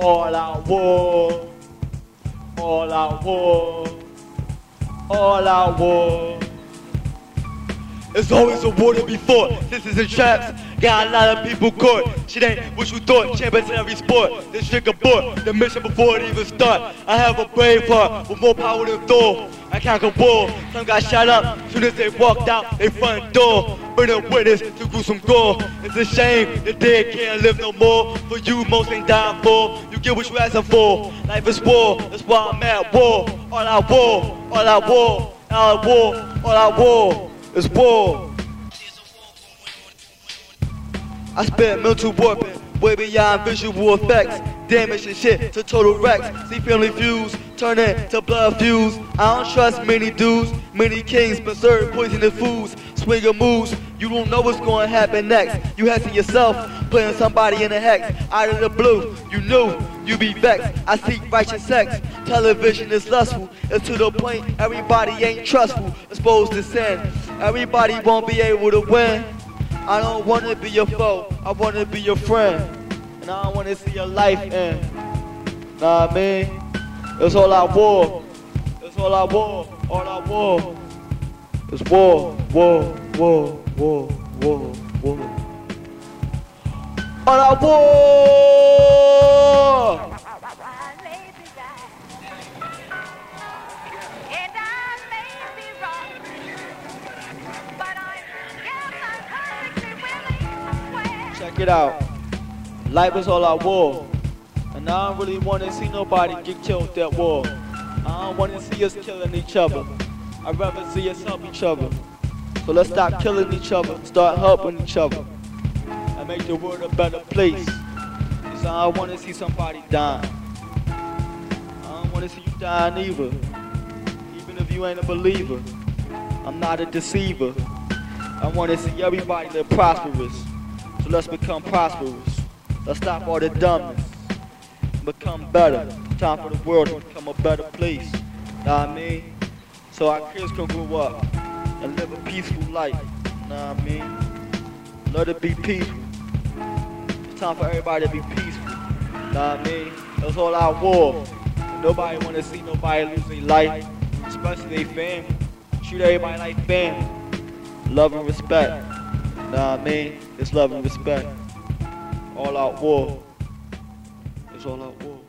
All out war. All out war. All out war. It's always a war to be fought. This is in traps. Got a lot of people caught. Shit ain't what you thought. Champions in every sport. This trick abort. The mission before it even start. I have a brave heart with more power than Thor. I can't ball. Some got shot up. Soon as they walked out they front door. Bring a witness to gruesome gore. It's a shame the dead can't live no more. For you, most ain't dying for. You get what you asking for. Life is war. That's why I'm at war. All out war. All out war. All out war. All out war. It's war. I spent mental warfare way beyond visual effects. Damage and shit to total wrecks. See family feuds turn into blood feuds. I don't trust many dudes, many kings, been served poisonous foods. Swinger moves, you don't know what's gonna happen next. You hassle yourself, putting somebody in a hex. Out of the blue, you knew you'd be vexed. I seek righteous sex. Television is lustful. It's to the point everybody ain't trustful. Exposed to sin. Everybody won't be able to win. I don't wanna be your foe, I wanna be your friend. And I don't wanna see your life end. Nah, I mean, it's all I war. It's all I war. All I war. It's war, war, war, war, war, war. All I war. Check it out. Life is all I war. And I don't really want to see nobody get killed that war. I don't want to see us killing each other. I'd rather see us help each other. So let's stop killing each other, start helping each other, and make the world a better place. Cause I don't want to see somebody dying. I don't want to see you dying either. Even if you ain't a believer, I'm not a deceiver. I want to see everybody live prosperous. So let's become prosperous. Let's stop all the dumbness. Become better. Time for the world to become a better place. Know what I mean? So our kids can grow up and live a peaceful life. Know what I mean? Let it be peaceful. It's time for everybody to be peaceful. Know what I mean? That's all our war. Nobody want to see nobody lose their life, especially their family. Treat everybody like family. Love and respect. Know what I mean? It's love and respect. All out war. It's all out war.